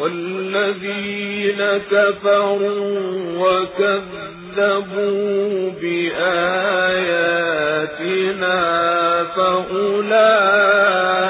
والذين كفروا وكذبوا بآياتنا فأولئك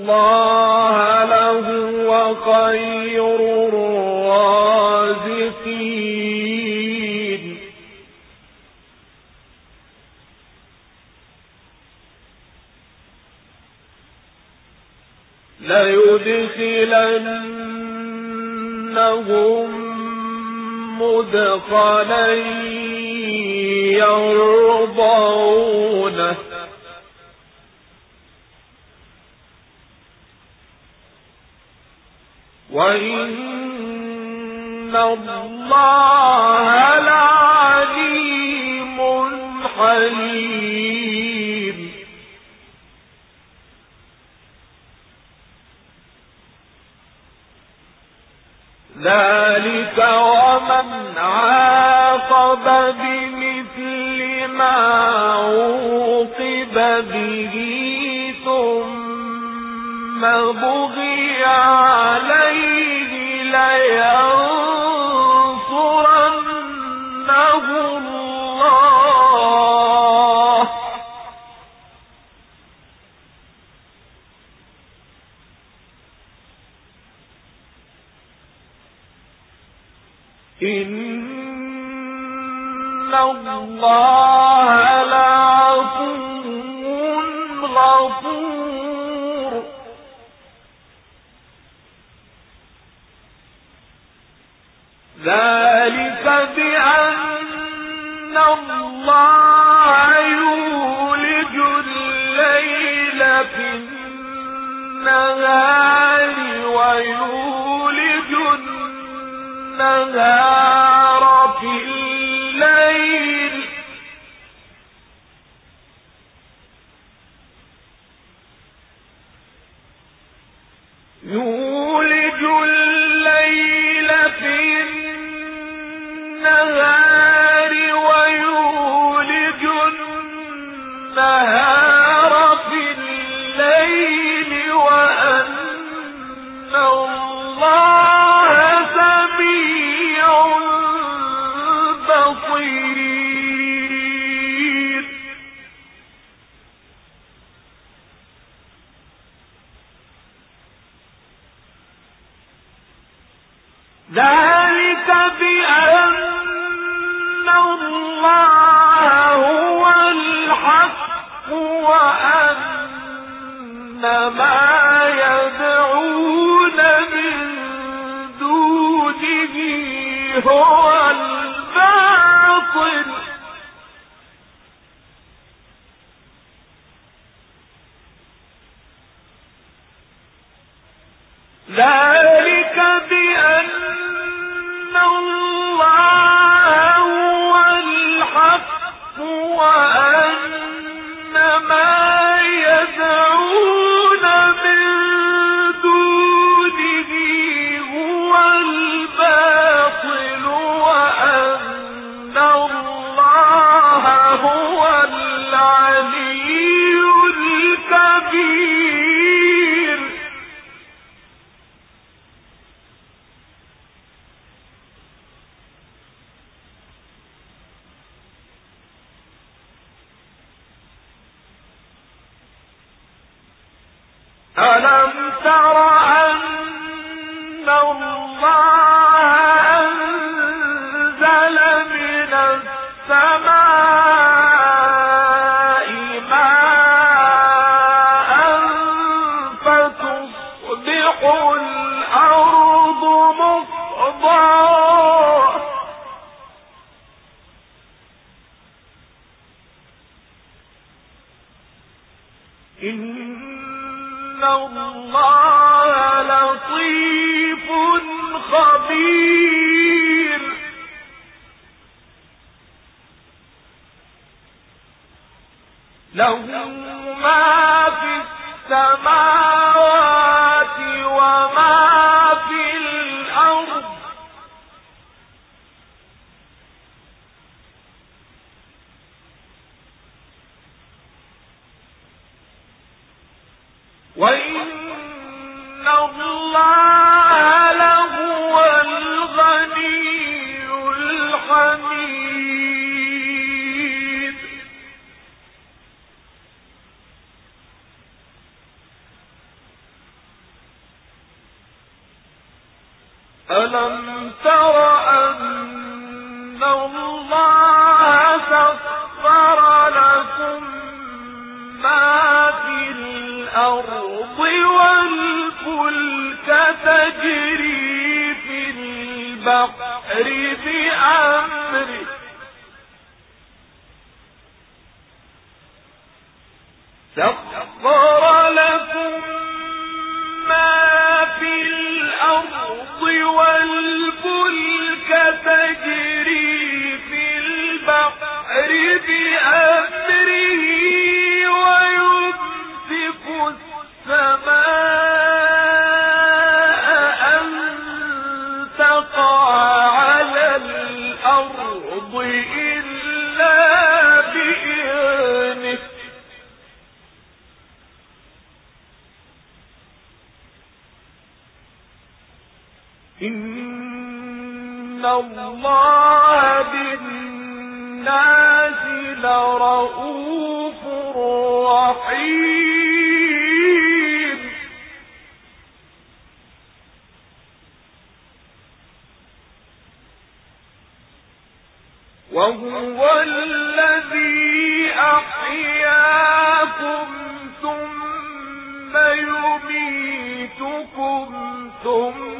الله لهو خير الرازقين. ليدخلنهم مدخلا يرضونه. وإن الله لعليم حليم ذلك ومن عاقب بمثل ما عوقب به ثم بغي عليه لينصرنه يولج وأن ما يدعون من دونه ألم تر أن الله له ما في السماوات وما في الأرض. وإن الله ألم تر أن الله لكم ما في الأرض تجري في البحر سخر لكم والفلك تجري إن الله بالناس لرؤوف رحيم وهو الذي أحياكم ثم يميتكم ثم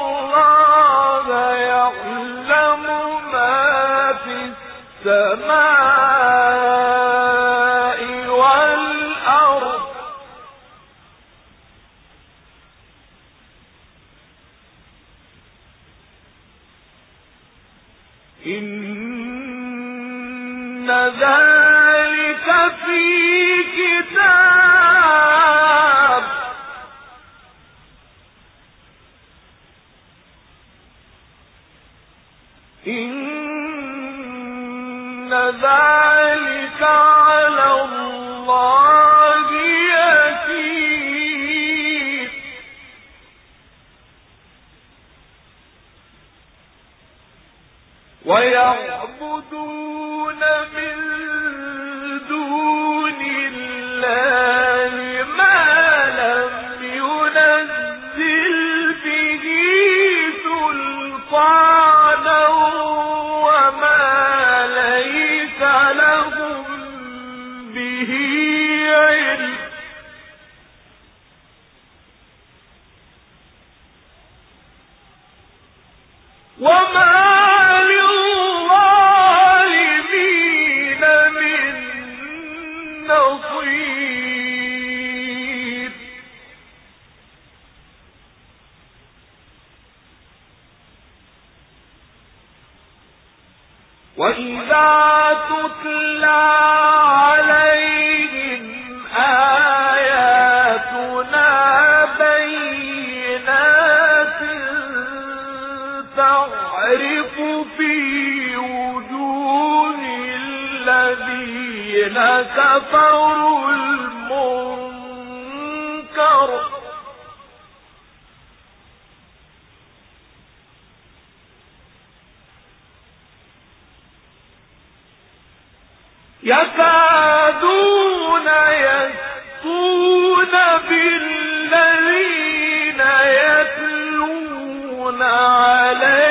يعبدون من وإذا تتلى عليهم آياتنا بينات تعرف في وجوه الذين كفروا المنكر يكادون بالذين يتلون عليه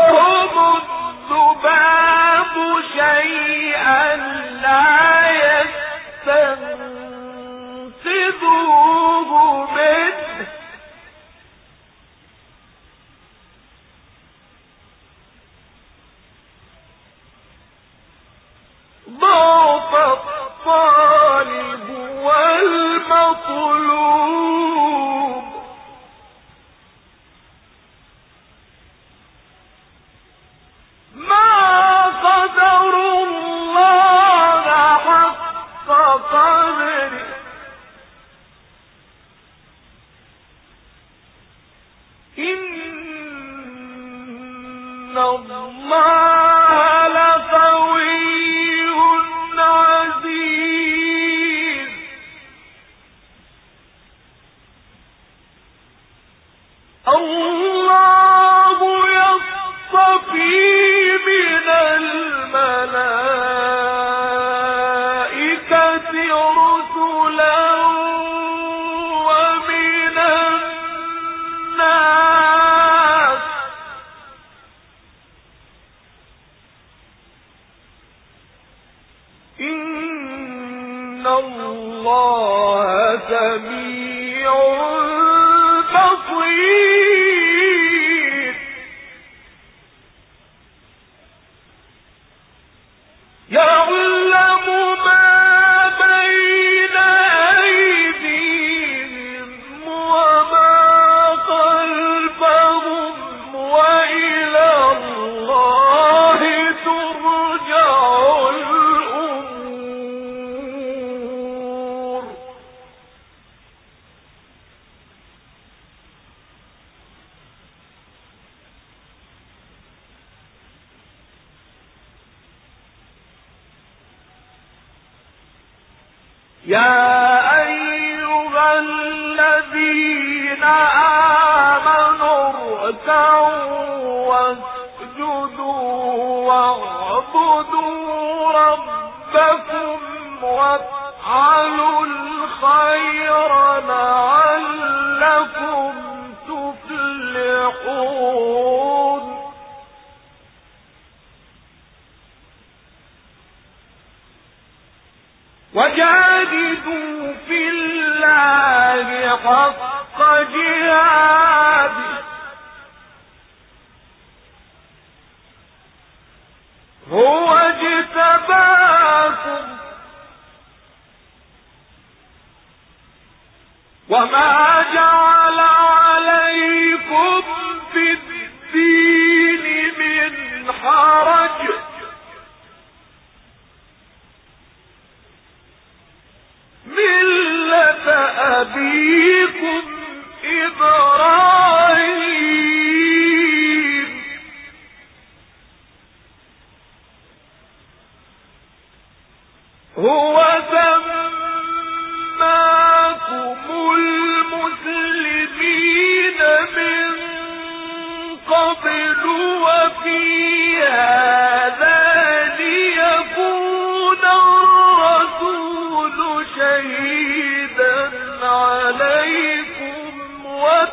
وجاهدوا في الله حق هو اجتباكم. وما جعل أبيكم إبراهيم. هو سماكم المسلمين من قبل وفي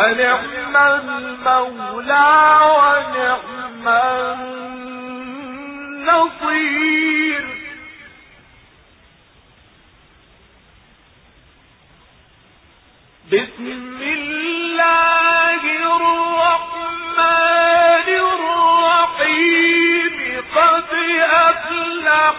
فنعم المولى ونعم النصير. بسم الله الرحمن الرحيم. قد أفلح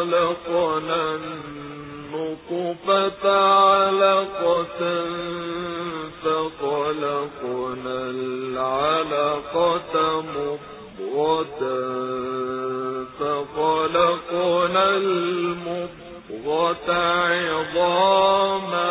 خلقنا النطفة علقة فخلقنا العلقة مضغة فخلقنا المضغة عظاما